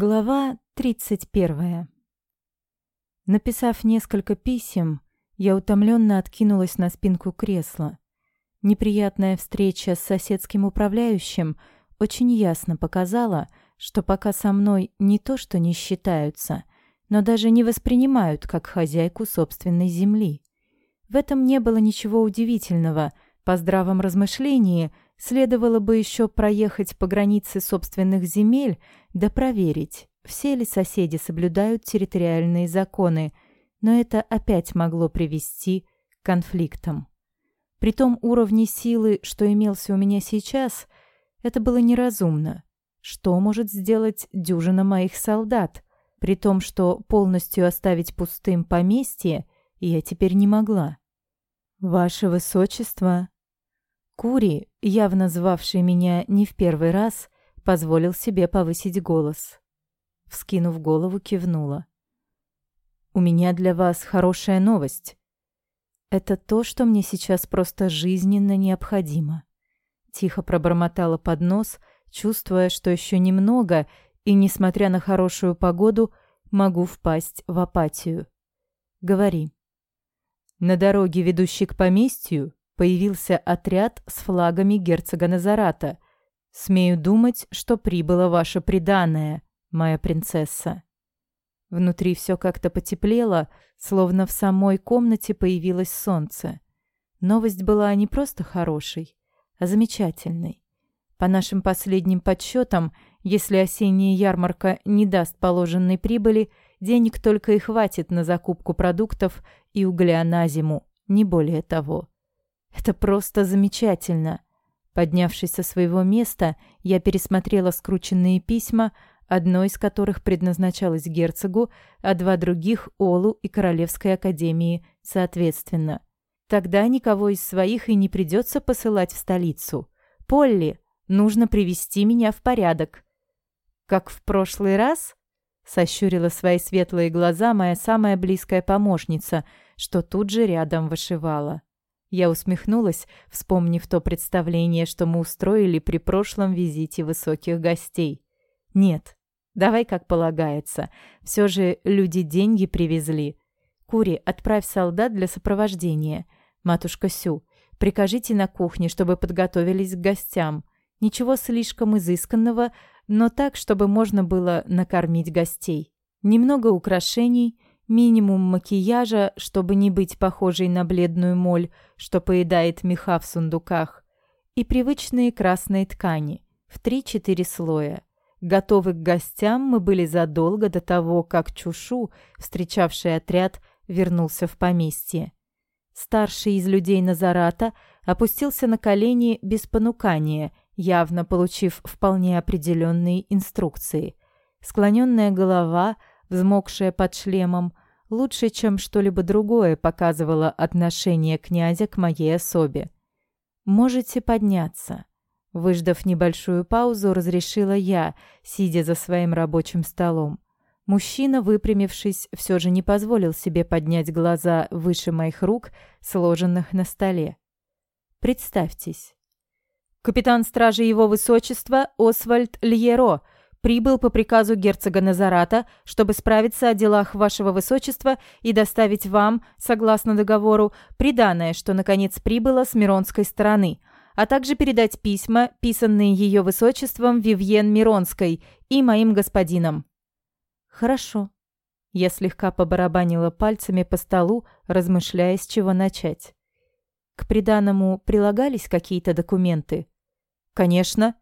Глава 31. Написав несколько писем, я утомленно откинулась на спинку кресла. Неприятная встреча с соседским управляющим очень ясно показала, что пока со мной не то что не считаются, но даже не воспринимают как хозяйку собственной земли. В этом не было ничего удивительного. По здравом размышлении – Следовало бы еще проехать по границе собственных земель, да проверить, все ли соседи соблюдают территориальные законы, но это опять могло привести к конфликтам. При том уровне силы, что имелся у меня сейчас, это было неразумно. Что может сделать дюжина моих солдат, при том, что полностью оставить пустым поместье я теперь не могла? «Ваше Высочество», Кури, явно звавший меня не в первый раз, позволил себе повысить голос. Вскинув голову, кивнула. «У меня для вас хорошая новость. Это то, что мне сейчас просто жизненно необходимо». Тихо пробормотала под нос, чувствуя, что еще немного, и, несмотря на хорошую погоду, могу впасть в апатию. «Говори». «На дороге, ведущей к поместью, появился отряд с флагами герцога Назарата. Смею думать, что прибыло ваше приданое, моя принцесса. Внутри все как-то потеплело, словно в самой комнате появилось солнце. Новость была не просто хорошей, а замечательной. По нашим последним подсчетам, если осенняя ярмарка не даст положенной прибыли, денег только и хватит на закупку продуктов и угля на зиму, не более того. Это просто замечательно. Поднявшись со своего места, я пересмотрела скрученные письма, одно из которых предназначалось герцогу, а два других — Олу и Королевской академии, соответственно. Тогда никого из своих и не придется посылать в столицу. «Полли, нужно привести меня в порядок». «Как в прошлый раз?» — сощурила свои светлые глаза моя самая близкая помощница, что тут же рядом вышивала. Я усмехнулась, вспомнив то представление, что мы устроили при прошлом визите высоких гостей. Нет, давай как полагается. Все же люди деньги привезли. Кури, отправь солдат для сопровождения. Матушка Сю, прикажите на кухне, чтобы подготовились к гостям. Ничего слишком изысканного, но так, чтобы можно было накормить гостей. Немного украшений — Минимум макияжа, чтобы не быть похожей на бледную моль, что поедает меха в сундуках. И привычные красные ткани в 3-4 слоя. Готовы к гостям мы были задолго до того, как Чушу, встречавший отряд, вернулся в поместье. Старший из людей Назарата опустился на колени без понукания, явно получив вполне определенные инструкции. Склоненная голова, взмокшая под шлемом, лучше, чем что-либо другое показывало отношение князя к моей особе. «Можете подняться». Выждав небольшую паузу, разрешила я, сидя за своим рабочим столом. Мужчина, выпрямившись, все же не позволил себе поднять глаза выше моих рук, сложенных на столе. «Представьтесь». «Капитан стражи Его Высочества Освальд Льеро», прибыл по приказу герцога Назарата, чтобы справиться о делах вашего высочества и доставить вам, согласно договору, приданое, что наконец прибыло с Миронской стороны, а также передать письма, писанные ее высочеством Вивьен Миронской и моим господином». «Хорошо». Я слегка побарабанила пальцами по столу, размышляя, с чего начать. «К приданому прилагались какие-то документы?» «Конечно»,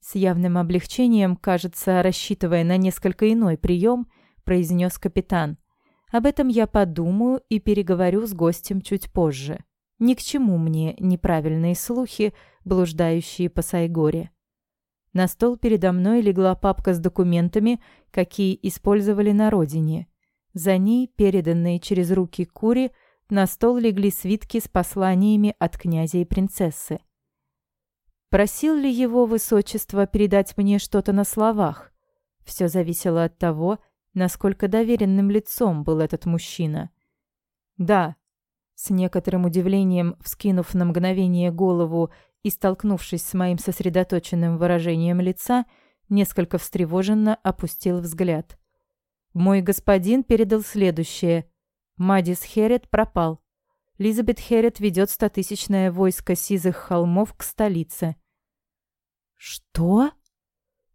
с явным облегчением, кажется, рассчитывая на несколько иной прием, произнес капитан. Об этом я подумаю и переговорю с гостем чуть позже. Ни к чему мне неправильные слухи, блуждающие по Сайгоре. На стол передо мной легла папка с документами, какие использовали на родине. За ней, переданные через руки Кури, на стол легли свитки с посланиями от князя и принцессы. Просил ли его высочество передать мне что-то на словах? Все зависело от того, насколько доверенным лицом был этот мужчина. «Да», с некоторым удивлением вскинув на мгновение голову и столкнувшись с моим сосредоточенным выражением лица, несколько встревоженно опустил взгляд. Мой господин передал следующее. Мадис Херет пропал. Лизабет Херет ведет стотысячное войско сизых холмов к столице. «Что?»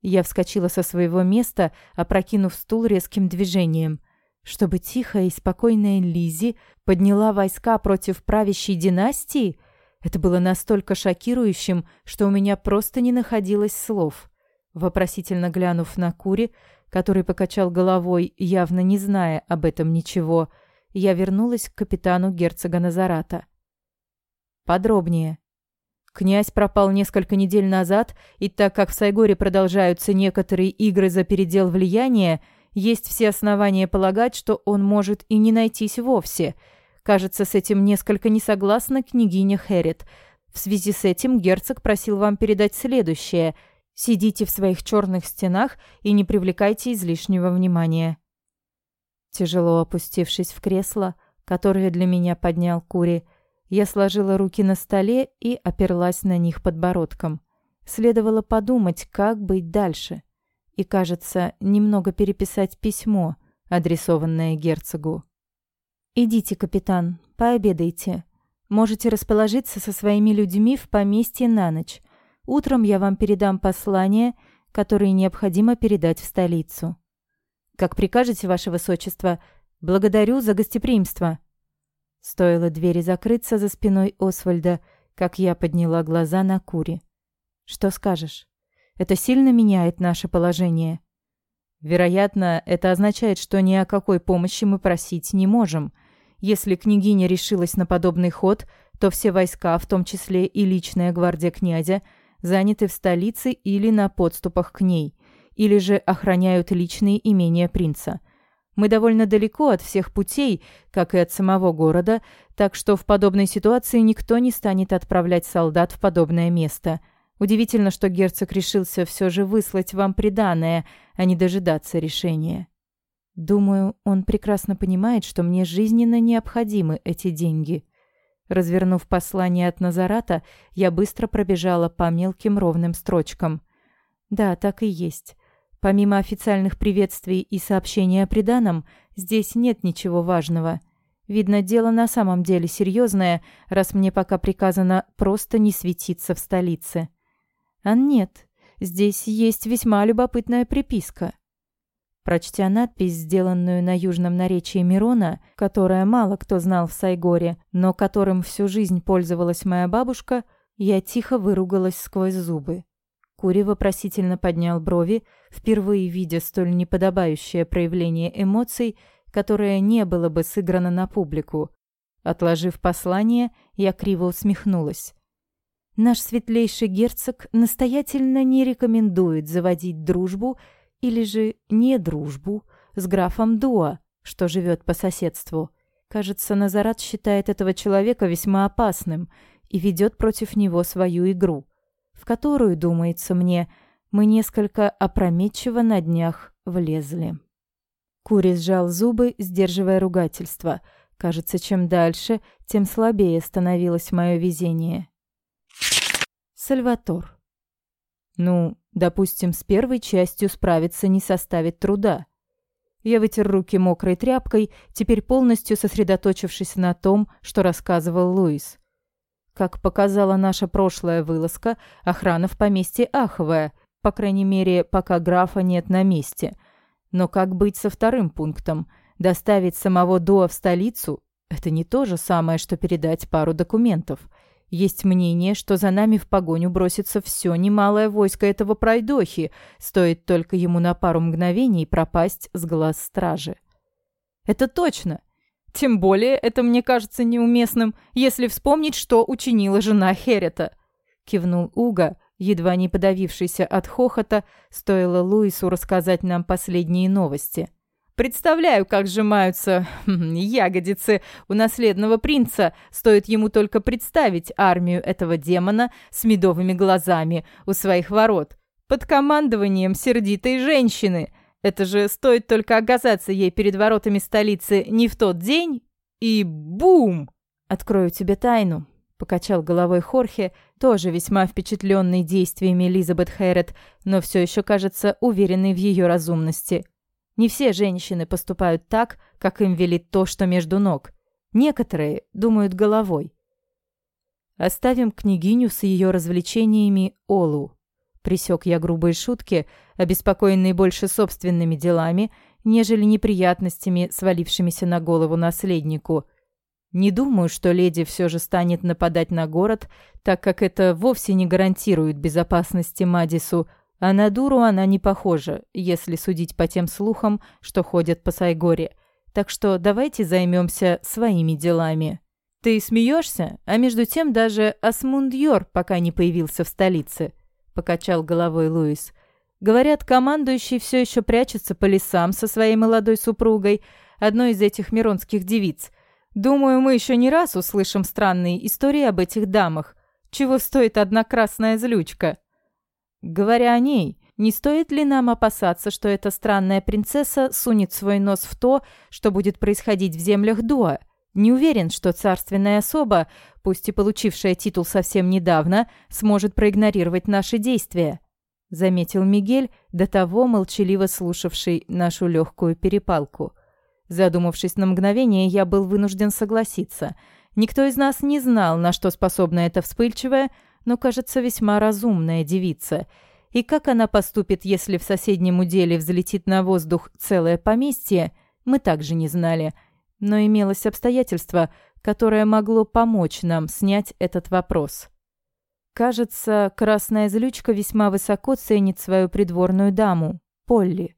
Я вскочила со своего места, опрокинув стул резким движением. Чтобы тихая и спокойная Лизи подняла войска против правящей династии? Это было настолько шокирующим, что у меня просто не находилось слов. Вопросительно глянув на Кури, который покачал головой, явно не зная об этом ничего, я вернулась к капитану герцога Назарата. Подробнее. Князь пропал несколько недель назад, и так как в Сайгоре продолжаются некоторые игры за передел влияния, есть все основания полагать, что он может и не найтись вовсе. Кажется, с этим несколько не согласна княгиня Херет. В связи с этим герцог просил вам передать следующее. Сидите в своих черных стенах и не привлекайте излишнего внимания. Тяжело опустившись в кресло, которое для меня поднял Кури, я сложила руки на столе и оперлась на них подбородком. Следовало подумать, как быть дальше и, кажется, немного переписать письмо, адресованное герцогу. «Идите, капитан, пообедайте. Можете расположиться со своими людьми в поместье на ночь. Утром я вам передам послание, которое необходимо передать в столицу». «Как прикажете, ваше высочество, благодарю за гостеприимство». Стоило двери закрыться за спиной Освальда, как я подняла глаза на Кури. «Что скажешь?» Это сильно меняет наше положение. Вероятно, это означает, что ни о какой помощи мы просить не можем. Если княгиня решилась на подобный ход, то все войска, в том числе и личная гвардия князя, заняты в столице или на подступах к ней, или же охраняют личные имения принца. Мы довольно далеко от всех путей, как и от самого города, так что в подобной ситуации никто не станет отправлять солдат в подобное место – Удивительно, что герцог решился все же выслать вам приданое, а не дожидаться решения. Думаю, он прекрасно понимает, что мне жизненно необходимы эти деньги. Развернув послание от Назарата, я быстро пробежала по мелким ровным строчкам. Да, так и есть. Помимо официальных приветствий и сообщений о приданом, здесь нет ничего важного. Видно, дело на самом деле серьезное, раз мне пока приказано просто не светиться в столице. А нет, здесь есть весьма любопытная приписка. Прочтя надпись, сделанную на южном наречии Мирона, которая мало кто знал в Сайгоре, но которым всю жизнь пользовалась моя бабушка, я тихо выругалась сквозь зубы. Кури вопросительно поднял брови, впервые видя столь неподобающее проявление эмоций, которое не было бы сыграно на публику. Отложив послание, я криво усмехнулась. Наш светлейший герцог настоятельно не рекомендует заводить дружбу или же не дружбу с графом Дуа, что живет по соседству. Кажется, Назарат считает этого человека весьма опасным и ведет против него свою игру, в которую, думается мне, мы несколько опрометчиво на днях влезли. Кури сжал зубы, сдерживая ругательство. Кажется, чем дальше, тем слабее становилось мое везение. Сальватор. Ну, допустим, с первой частью справиться не составит труда. Я вытер руки мокрой тряпкой, теперь полностью сосредоточившись на том, что рассказывал Луис. Как показала наша прошлая вылазка, охрана в поместье аховая, по крайней мере, пока графа нет на месте. Но как быть со вторым пунктом? Доставить самого Дуа в столицу – это не то же самое, что передать пару документов – есть мнение, что за нами в погоню бросится все немалое войско этого пройдохи, стоит только ему на пару мгновений пропасть с глаз стражи. Это точно. Тем более это мне кажется неуместным, если вспомнить, что учинила жена Херета. Кивнул Уга, едва не подавившийся от хохота, стоило Луису рассказать нам последние новости. — Представляю, как сжимаются хм, ягодицы у наследного принца, стоит ему только представить армию этого демона с медовыми глазами у своих ворот, под командованием сердитой женщины. Это же стоит только оказаться ей перед воротами столицы не в тот день, и бум! Открою тебе тайну, покачал головой Хорхе, тоже весьма впечатленный действиями Элизабет Хэррет, но все еще кажется уверенной в ее разумности. Не все женщины поступают так, как им велит то, что между ног. Некоторые думают головой. Оставим княгиню с ее развлечениями Олу. Присек я грубые шутки, обеспокоенные больше собственными делами, нежели неприятностями, свалившимися на голову наследнику. Не думаю, что леди все же станет нападать на город, так как это вовсе не гарантирует безопасности Мадису, а на дуру она не похожа, если судить по тем слухам, что ходят по Сайгоре. Так что давайте займемся своими делами. Ты смеешься, а между тем даже Асмундьор пока не появился в столице, покачал головой Луис. Говорят, командующий все еще прячется по лесам со своей молодой супругой, одной из этих миронских девиц. Думаю, мы еще не раз услышим странные истории об этих дамах. Чего стоит одна красная злючка? Говоря о ней, не стоит ли нам опасаться, что эта странная принцесса сунет свой нос в то, что будет происходить в землях Дуа? Не уверен, что царственная особа, пусть и получившая титул совсем недавно, сможет проигнорировать наши действия заметил Мигель, до того молчаливо слушавший нашу легкую перепалку. Задумавшись на мгновение, я был вынужден согласиться. Никто из нас не знал, на что способна эта вспыльчивая, но, кажется, весьма разумная девица. И как она поступит, если в соседнем уделе взлетит на воздух целое поместье, мы также не знали. Но имелось обстоятельство, которое могло помочь нам снять этот вопрос. Кажется, красная злючка весьма высоко ценит свою придворную даму, Полли.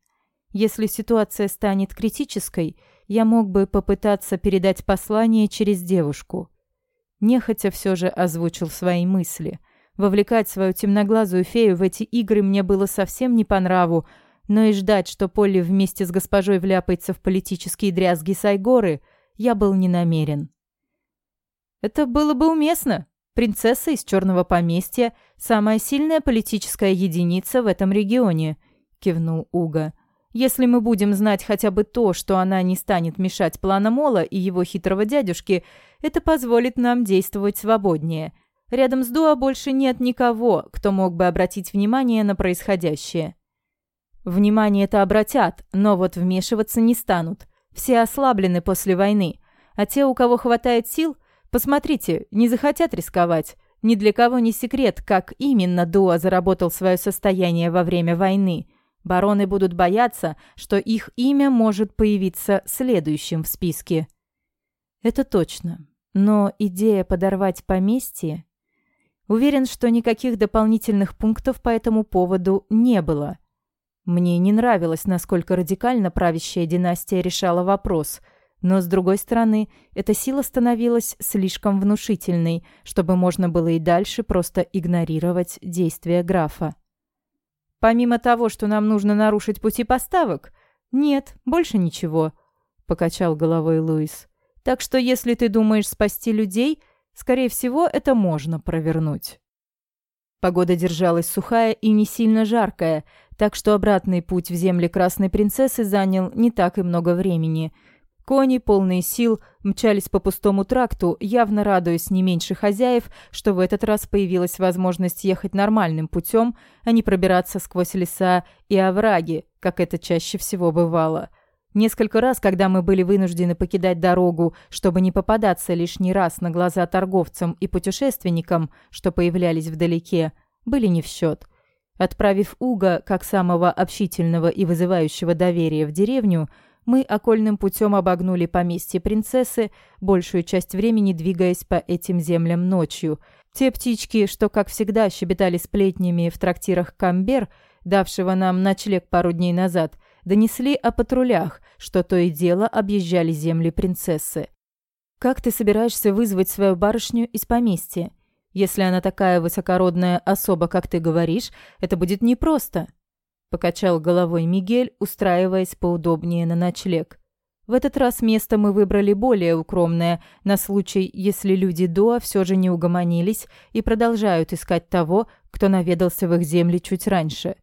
Если ситуация станет критической, я мог бы попытаться передать послание через девушку. Нехотя все же озвучил свои мысли. Вовлекать свою темноглазую фею в эти игры мне было совсем не по нраву, но и ждать, что Полли вместе с госпожой вляпается в политические дрязги Сайгоры, я был не намерен. «Это было бы уместно», Принцесса из черного поместья – самая сильная политическая единица в этом регионе», – кивнул Уга. «Если мы будем знать хотя бы то, что она не станет мешать планам Мола и его хитрого дядюшки, это позволит нам действовать свободнее. Рядом с Дуа больше нет никого, кто мог бы обратить внимание на происходящее». Внимание это обратят, но вот вмешиваться не станут. Все ослаблены после войны, а те, у кого хватает сил – Посмотрите, не захотят рисковать. Ни для кого не секрет, как именно Дуа заработал свое состояние во время войны. Бароны будут бояться, что их имя может появиться следующим в списке. Это точно. Но идея подорвать поместье... Уверен, что никаких дополнительных пунктов по этому поводу не было. Мне не нравилось, насколько радикально правящая династия решала вопрос – но, с другой стороны, эта сила становилась слишком внушительной, чтобы можно было и дальше просто игнорировать действия графа. «Помимо того, что нам нужно нарушить пути поставок? Нет, больше ничего», — покачал головой Луис. «Так что если ты думаешь спасти людей, скорее всего, это можно провернуть». Погода держалась сухая и не сильно жаркая, так что обратный путь в земли Красной Принцессы занял не так и много времени — Кони, полные сил, мчались по пустому тракту, явно радуясь не меньше хозяев, что в этот раз появилась возможность ехать нормальным путем, а не пробираться сквозь леса и овраги, как это чаще всего бывало. Несколько раз, когда мы были вынуждены покидать дорогу, чтобы не попадаться лишний раз на глаза торговцам и путешественникам, что появлялись вдалеке, были не в счет. Отправив Уга, как самого общительного и вызывающего доверия в деревню, мы окольным путем обогнули поместье принцессы, большую часть времени двигаясь по этим землям ночью. Те птички, что, как всегда, щебетали сплетнями в трактирах Камбер, давшего нам ночлег пару дней назад, донесли о патрулях, что то и дело объезжали земли принцессы. «Как ты собираешься вызвать свою барышню из поместья? Если она такая высокородная особа, как ты говоришь, это будет непросто», покачал головой Мигель, устраиваясь поудобнее на ночлег. В этот раз место мы выбрали более укромное, на случай, если люди Доа все же не угомонились и продолжают искать того, кто наведался в их земли чуть раньше.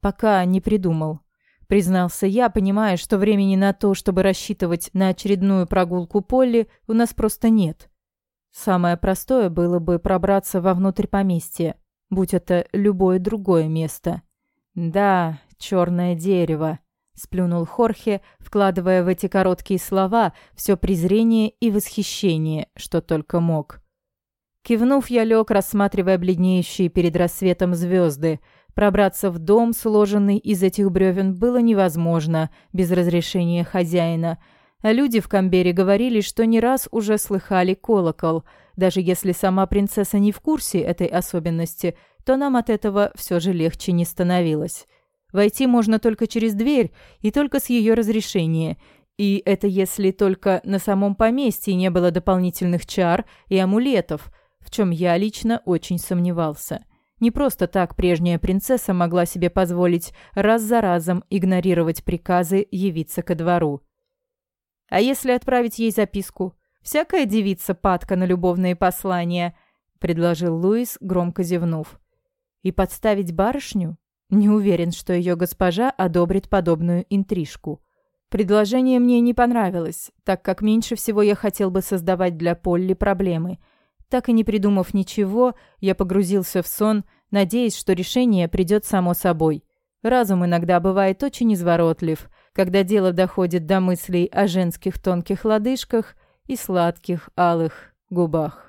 Пока не придумал. Признался я, понимая, что времени на то, чтобы рассчитывать на очередную прогулку Полли, у нас просто нет. Самое простое было бы пробраться вовнутрь поместья, будь это любое другое место. Да, черное дерево, сплюнул Хорхе, вкладывая в эти короткие слова все презрение и восхищение, что только мог. Кивнув, я лег, рассматривая бледнеющие перед рассветом звезды. Пробраться в дом, сложенный из этих бревен, было невозможно без разрешения хозяина. А люди в Камбере говорили, что не раз уже слыхали колокол. Даже если сама принцесса не в курсе этой особенности, то нам от этого все же легче не становилось. Войти можно только через дверь и только с ее разрешения. И это если только на самом поместье не было дополнительных чар и амулетов, в чем я лично очень сомневался. Не просто так прежняя принцесса могла себе позволить раз за разом игнорировать приказы явиться ко двору. А если отправить ей записку? Всякая девица падка на любовные послания, предложил Луис, громко зевнув. И подставить барышню? Не уверен, что ее госпожа одобрит подобную интрижку. Предложение мне не понравилось, так как меньше всего я хотел бы создавать для Полли проблемы. Так и не придумав ничего, я погрузился в сон, надеясь, что решение придет само собой. Разум иногда бывает очень изворотлив, когда дело доходит до мыслей о женских тонких лодыжках и сладких алых губах.